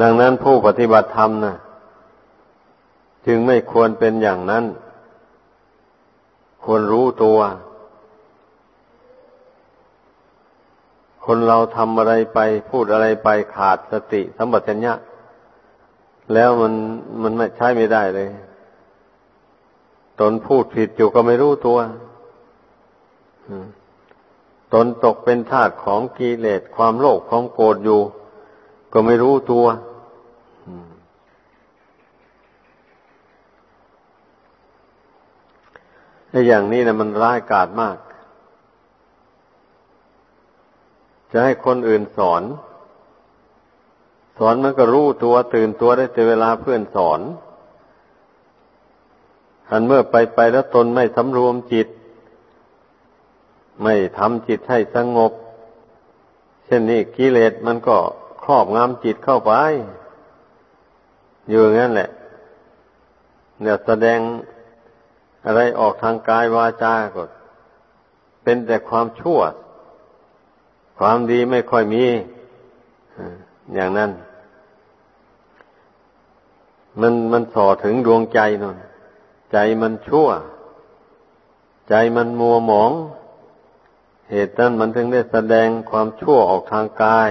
ดังนั้นผู้ปฏิบัติธรรมนะจึงไม่ควรเป็นอย่างนั้น ควรรู้ตัว คนเราทำอะไรไป พูดอะไรไปขาดสติสัมปชัญญะ แล้วมันมันไม่ใช้ไม่ได้เลย ตนพูดผิดอยู่ก็ไม่รู้ตัวตนตกเป็นทาสของกิเลสความโลภความโกรธอยู่ ก็ไม่รู้ตัวไอ้อย่างนี้นะมันร้ายกาจมาก จะให้คนอื่นสอน สอนมันก็รู้ตัวตื่นตัวได้แต่เวลาเพื่อนสอนอันเมื่อไปไปแล้วตนไม่สำรวมจิต ไม่ทำจิตให้สงบ เช่นนี้กิเลสมันก็ ครอบงำจิตเข้าไป อยู่งั้นแหละ เนี่ยแสดงอะไรออกทางกายวาจาก็เป็นแต่ความชั่ว ความดีไม่ค่อยมี อย่างนั้น มันมันส่อถึงดวงใจนนใจมันชั่ว ใจมันมัวหมอง เหตุนั้นมันถึงได้แสดงความชั่วออกทางกาย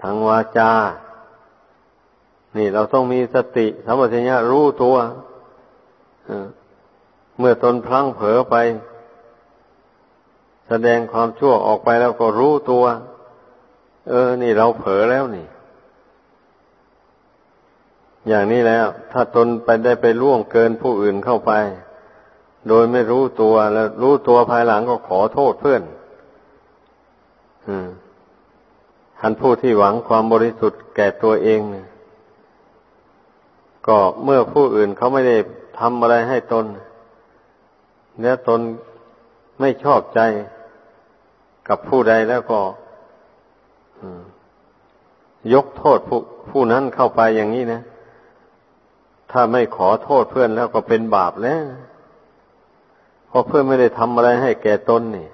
ทางวาจา นี่เราต้องมีสติสัมปชัญญะรู้ตัวเมื่อตนพลั้งเผลอไป แสดงความชั่วออกไปแล้วก็รู้ตัว เออ นี่เราเผลอแล้วนี่ อย่างนี้แล้ว ถ้าตนไปได้ไปล่วงเกินผู้อื่นเข้าไป โดยไม่รู้ตัวแล้วรู้ตัวภายหลังก็ขอโทษเพื่อน ท่านผู้ที่หวังความบริสุทธิ์แก่ตัวเองเนี่ยก็เมื่อผู้อื่นเขาไม่ได้ทำอะไรให้ตน แล้วตนไม่ชอบใจกับผู้ใดแล้วก็ยกโทษผู้ผู้นั้นเข้าไปอย่างนี้นะ ถ้าไม่ขอโทษเพื่อนแล้วก็เป็นบาปแล้วเพราะเพื่อนไม่ได้ทำอะไรให้แก่ตนนี่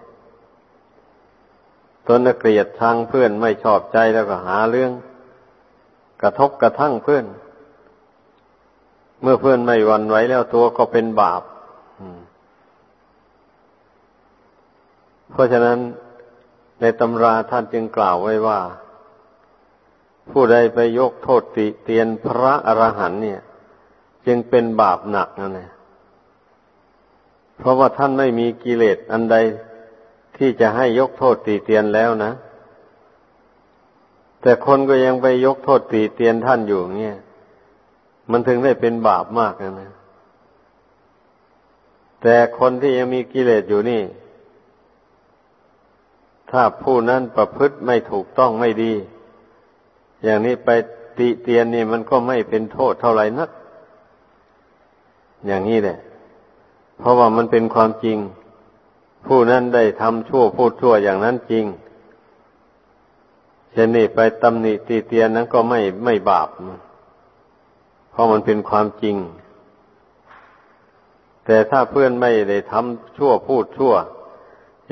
ตนเกลียดทางเพื่อนไม่ชอบใจแล้วก็หาเรื่อง กระทบกระทั่งเพื่อน เมื่อเพื่อนไม่วันไหวแล้วตัวก็เป็นบาปเพราะฉะนั้นในตำราท่านจึงกล่าวไว้ว่า ผู้ใดไปยกโทษติเตียนพระอรหันต์เนี่ย จึงเป็นบาปหนักนั่นแหละเพราะว่าท่านไม่มีกิเลสอันใด ที่จะให้ยกโทษตีเตียนแล้วนะ แต่คนก็ยังไปยกโทษตีเตียนท่านอยู่เนี่ยมันถึงได้เป็นบาปมากนะ แต่คนที่ยังมีกิเลสอยู่นี่ ถ้าผู้นั้นประพฤติไม่ถูกต้องไม่ดี อย่างนี้ไปติเตียนนี่มันก็ไม่เป็นโทษเท่าไหร่นัก อย่างนี้แหละ เพราะว่ามันเป็นความจริง ผู้นั้นได้ทำชั่วพูดชั่วอย่างนั้นจริงเช่นนี้ไปตำหนิตีเตียนนั้นก็ไม่ไม่บาป เพราะมันเป็นความจริง แต่ถ้าเพื่อนไม่ได้ทำชั่วพูดชั่ว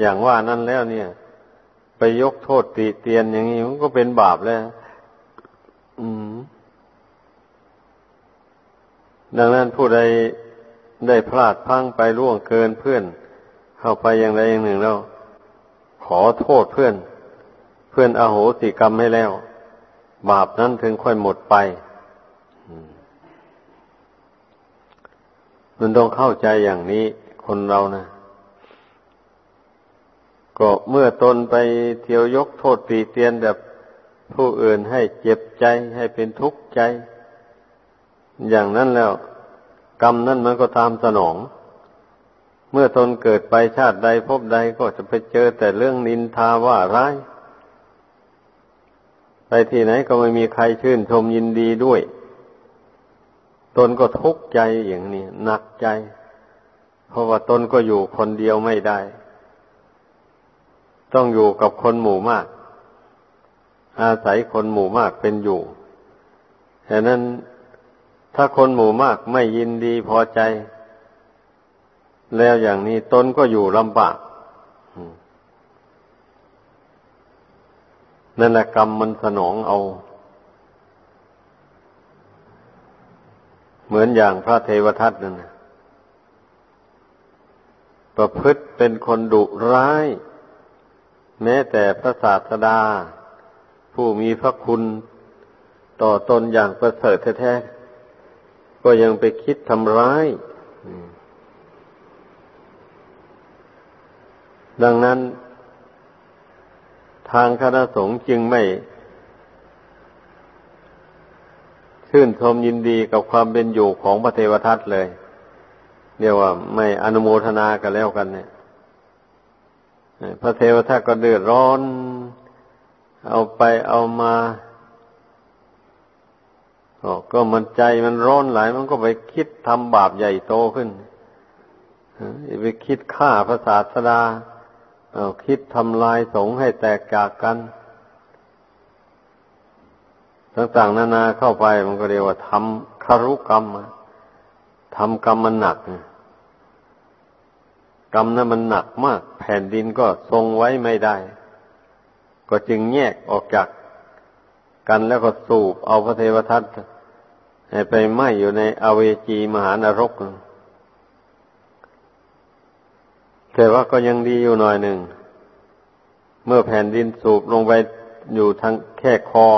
อย่างว่านั้นแล้วเนี่ย ไปยกโทษตีเตียนอย่างนี้มันก็เป็นบาปแล้ว อืม ดังนั้นผู้ใดได้พลาดพังไปล่วงเกินเพื่อน เข้าไปอย่างใดอย่างหนึ่งแล้วขอโทษเพื่อน เพื่อนอโหสิกรรมให้แล้ว บาปนั้นถึงค่อยหมดไปมันต้องเข้าใจอย่างนี้คนเรานะก็เมื่อตนไปเที่ยวยกโทษตีเตียนแบบผู้อื่นให้เจ็บใจให้เป็นทุกข์ใจ อย่างนั้นแล้ว กรรมนั้นมันก็ตามสนอง เมื่อตนเกิดไปชาติใดพบใดก็จะไปเจอแต่เรื่องนินทาว่าร้าย ไปที่ไหนก็ไม่มีใครชื่นชมยินดีด้วย ตนก็ทุกข์ใจอย่างนี้หนักใจ เพราะว่าตนก็อยู่คนเดียวไม่ได้ ต้องอยู่กับคนหมู่มาก อาศัยคนหมู่มากเป็นอยู่ฉะนั้นถ้าคนหมู่มากไม่ยินดีพอใจ แล้วอย่างนี้ตนก็อยู่ลำบากนั่นแหละกรรมมันสนองเอา เหมือนอย่างพระเทวทัตนั่นนะประพฤติเป็นคนดุร้าย แม้แต่พระศาสดา ผู้มีพระคุณต่อตนอย่างประเสริฐแท้ๆก็ยังไปคิดทำร้าย ดังนั้น ทางคณะสงฆ์จึงไม่ ชื่นชมยินดีกับความเป็นอยู่ของพระเทวทัตเลยเรียกว่าไม่อนุโมทนากันแล้วกันเนี่ยพระเทวทัตก็เดือดร้อน เอาไปเอามาก็มันใจมันร้อนหลายมันก็ไปคิดทำบาปใหญ่โตขึ้นไปคิดฆ่าพระศาสดา เอาคิดทำลายสงฆ์ให้แตกจากกัน ต่างๆนานาเข้าไปมันก็เรียกว่าทำคารุกรรมทำกรรมมันหนักกรรมนั้นมันหนักมาก แผ่นดินก็ทรงไว้ไม่ได้ ก็จึงแยกออกจากกันแล้วก็สูบเอาพระเทวทัตไปไหมอยู่ในอเวจีมหานรก แต่ว่าก็ยังดีอยู่หน่อยหนึ่ง เมื่อแผ่นดินสูบลงไปอยู่ทางแค่คอ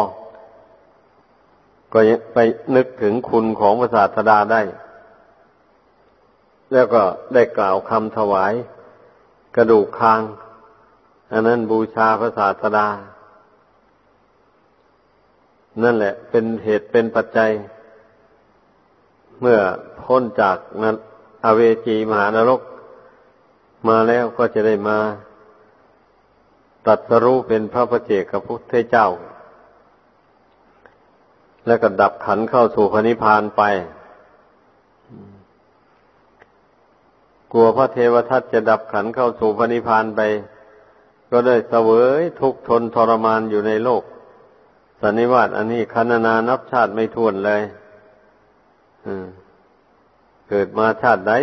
ก็ไปนึกถึงคุณของพระศาสดาได้ แล้วก็ได้กล่าวคำถวาย กระดูกคาง อันนั้นบูชาพระศาสดา นั่นแหละ เป็นเหตุเป็นปัจจัย เมื่อพ้นจากนั้นอเวจีมหานรก มาแล้วก็จะได้มาตัดสรู้เป็นพระพเจกพุทธเจ้า แล้วก็ดับขันเข้าสู่พระนิพพานไป กลัวพระเทวทัตจะดับขันเข้าสู่พระนิพพานไป ก็ได้เสวยทุกทนทรมานอยู่ในโลก สันนิวาตอันนี้คันนานับชาติไม่ทวนเลยเกิดมาชาติใด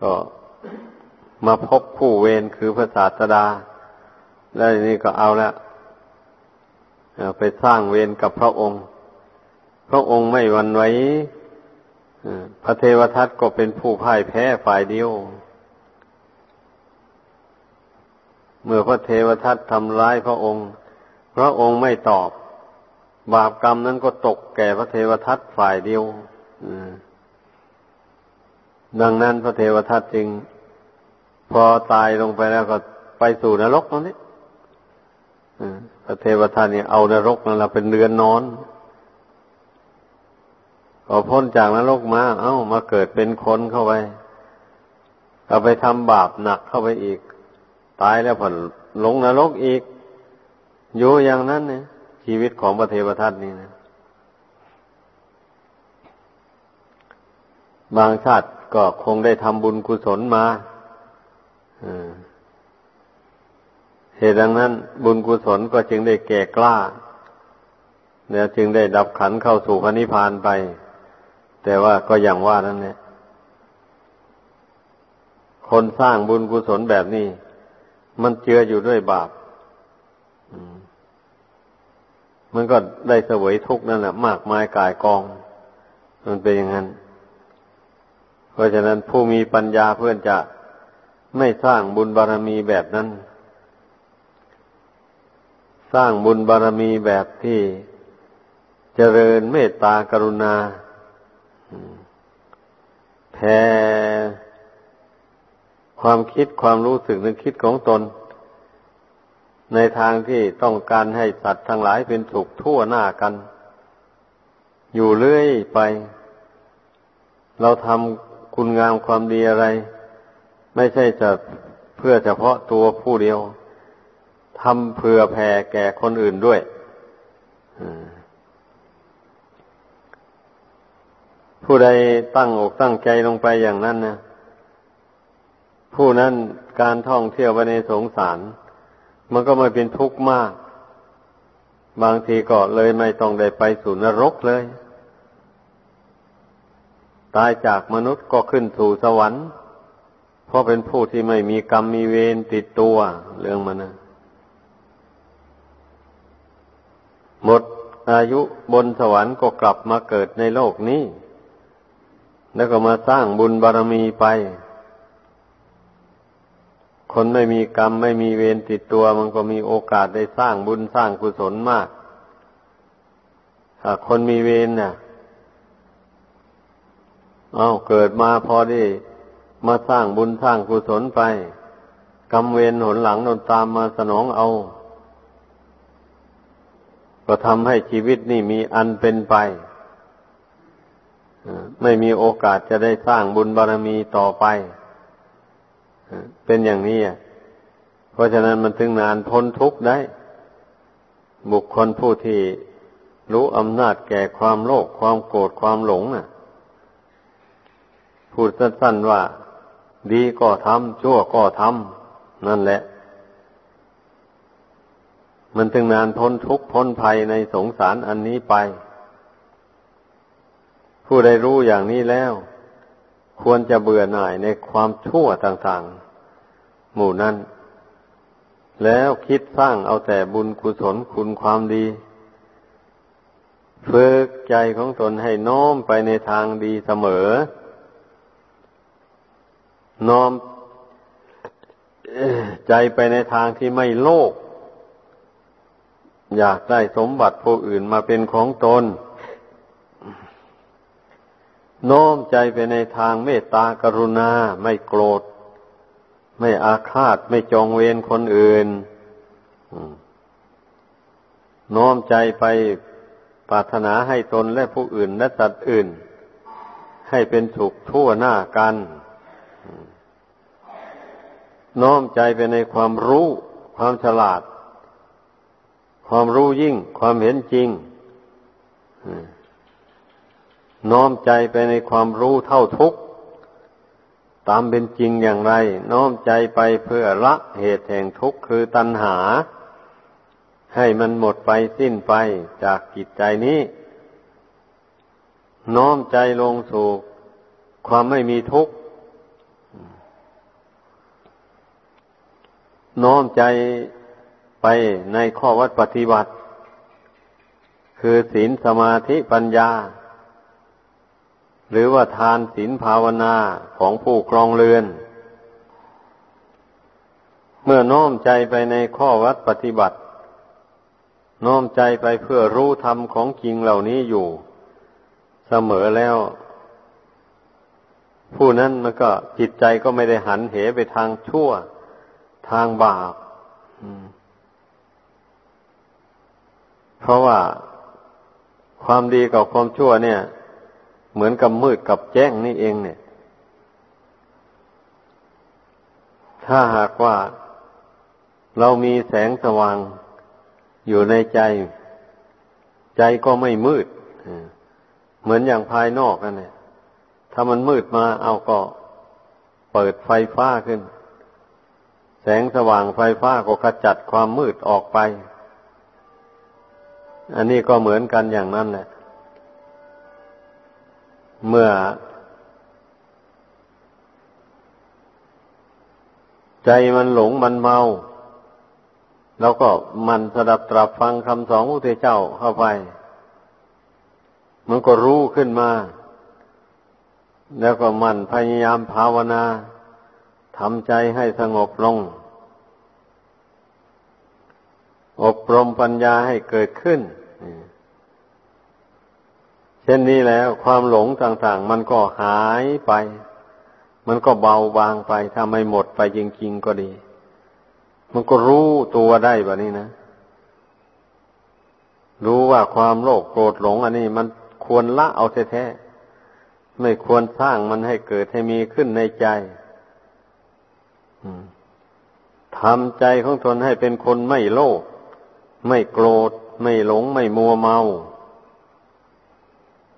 ก็ มาพบผู้เวรคือพระศาสดา แล้วนี่ก็เอาละไปสร้างเวรกับพระองค์ พระองค์ไม่วันไว้พระเทวทัตก็เป็นผู้พ่ายแพ้ฝ่ายเดียว เมื่อพระเทวทัตทำร้ายพระองค์ พระองค์ไม่ตอบ บาปกรรมนั้นก็ตกแก่พระเทวทัตฝ่ายเดียวดังนั้นพระเทวทัตจึง พอตายลงไปแล้วก็ไปสู่นรกตรงนี้พระเทวทัตเนี่ยเอานรกนั่นแหละเป็นเรือนนอนพอพ้นจากนรกมา เอ้ามาเกิดเป็นคนเข้าไปเอาไปทำบาปหนักเข้าไปอีก ตายแล้วผ่อนลงนรกอีก อยู่อย่างนั้นเนี่ยชีวิตของพระเทวทัตนี่นะบางชาติก็คงได้ทำบุญกุศลมา เหตุดังนั้น บุญกุศลก็จึงได้แก่กล้าเนี่ยจึงได้ดับขันเข้าสู่พระนิพพานไป แต่ว่าก็อย่างว่านั่นแหละคนสร้างบุญกุศลแบบนี้ มันเจืออยู่ด้วยบาปมันก็ได้เสวยทุกข์นั่นแหละมากมายกายกอง มันเป็นอย่างนั้น เพราะฉะนั้นผู้มีปัญญาเพื่อนจะ ไม่สร้างบุญบารรมีแบบนั้น สร้างบุญบารรมีแบบที่เจริญเมตตากรุณาแผ่ความคิดความรู้สึกนึกคิดของตน ในทางที่ต้องการให้สัตว์ทั้งหลายเป็นสุขทั่วหน้ากัน อยู่เรื่อยไป เราทำคุณงามความดีอะไร ไม่ใช่จะเพื่อเฉพาะตัวผู้เดียวทำเพื่อแผ่แก่คนอื่นด้วยผู้ใดตั้งอกตั้งใจลงไปอย่างนั้นนะผู้นั้นการท่องเที่ยวไปในสงสาร มันก็ไม่เป็นทุกข์มาก บางทีก็เลยไม่ต้องได้ไปสู่นรกเลย ตายจากมนุษย์ก็ขึ้นสู่สวรรค์ เพราะเป็นผู้ที่ไม่มีกรรมมีเวรติดตัว เรื่องมันนะหมดอายุบนสวรรค์ก็กลับมาเกิดในโลกนี้ แล้วก็มาสร้างบุญบารมีไป คนไม่มีกรรมไม่มีเวรติดตัว มันก็มีโอกาสได้สร้างบุญสร้างกุศลมากถ้าคนมีเวรเนี่ยเอาเกิดมาพอได้ มาสร้างบุญสร้างกุศลไปกรรมเวรหนหลังนนตามมาสนองเอา ก็ทำให้ชีวิตนี่มีอันเป็นไป ไม่มีโอกาสจะได้สร้างบุญบารมีต่อไป เป็นอย่างนี้เพราะฉะนั้นมันถึงนานพ้นทุกข์ได้ บุคคลผู้ที่รู้อำนาจแก่ความโลภความโกรธความหลงน่ะ พูดสั้นๆว่า ดีก็ทำชั่วก็ทำนั่นแหละ มันถึงนานพ้นทุกข์พ้นภัยในสงสารอันนี้ไป ผู้ใดรู้อย่างนี้แล้ว ควรจะเบื่อหน่ายในความชั่วต่างๆ หมู่นั้น แล้วคิดสร้างเอาแต่บุญกุศลคุณความดีฝึกใจของตนให้น้อมไปในทางดีเสมอ น้อมใจไปในทางที่ไม่โลภอยากได้สมบัติผู้อื่นมาเป็นของตนน้อมใจไปในทางเมตตากรุณา ไม่โกรธ ไม่อาฆาต ไม่จองเวรคนอื่นน้อมใจไปปรารถนาให้ตนและผู้อื่นและสัตว์อื่น ให้เป็นสุขทั่วหน้ากัน น้อมใจไปในความรู้ ความฉลาด ความรู้ยิ่ง ความเห็นจริงน้อมใจไปในความรู้เท่าทุกตามเป็นจริงอย่างไร น้อมใจไปเพื่อละเหตุแห่งทุกข์คือตัณหา ให้มันหมดไปสิ้นไปจากจิตใจนี้ น้อมใจลงสู่ความไม่มีทุกข์ น้อมใจไปในข้อวัดปฏิบัติ คือศีลสมาธิปัญญา หรือว่าทานศีลภาวนาของผู้ครองเรือน เมื่อน้อมใจไปในข้อวัดปฏิบัติ น้อมใจไปเพื่อรู้ธรรมของจริงเหล่านี้อยู่ เสมอแล้ว ผู้นั้นมันก็จิตใจก็ไม่ได้หันเหไปทางชั่ว ทางบาปเพราะว่าความดีกับความชั่วเนี่ย เหมือนกับมืดกับแจ้งนี่เองเนี่ย ถ้าหากว่าเรามีแสงสว่างอยู่ในใจ ใจก็ไม่มืดเหมือนอย่างภายนอกนั่นแหละถ้ามันมืดมาเอาก็เปิดไฟฟ้าขึ้น แสงสว่างไฟฟ้าก็ขจัดความมืดออกไป อันนี้ก็เหมือนกันอย่างนั้นแหละ เมื่อ ใจมันหลงมันเมา แล้วก็มันสดับตรับฟังคำสอนพระเจ้าเข้าไป มันก็รู้ขึ้นมา แล้วก็มันพยายามภาวนา ทำใจให้สงบลง อบรมปัญญาให้เกิดขึ้น เช่นนี้แล้วความหลงต่างๆ มันก็หายไป มันก็เบาบางไปถ้าไม่หมดไปจริงๆก็ดี มันก็รู้ตัวได้แบบนี้นะ รู้ว่าความโลภโกรธหลง อันนี้มันควรละเอาแท้ๆไม่ควรสร้างมันให้เกิดให้มีขึ้นในใจ ทำใจของตนให้เป็นคนไม่โลภไม่โกรธ ไม่หลงไม่มัวเมา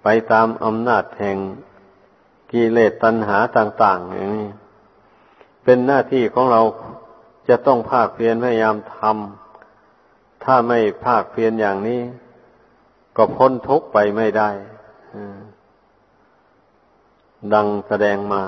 ไปตามอำนาจแห่งกิเลสตัณหาต่าง ๆ อย่างนี้ เป็นหน้าที่ของเราจะต้องภาคเพียรพยายามทำถ้าไม่ภาคเพียรอย่างนี้ ก็พ้นทุกข์ไปไม่ได้ดังแสดงมา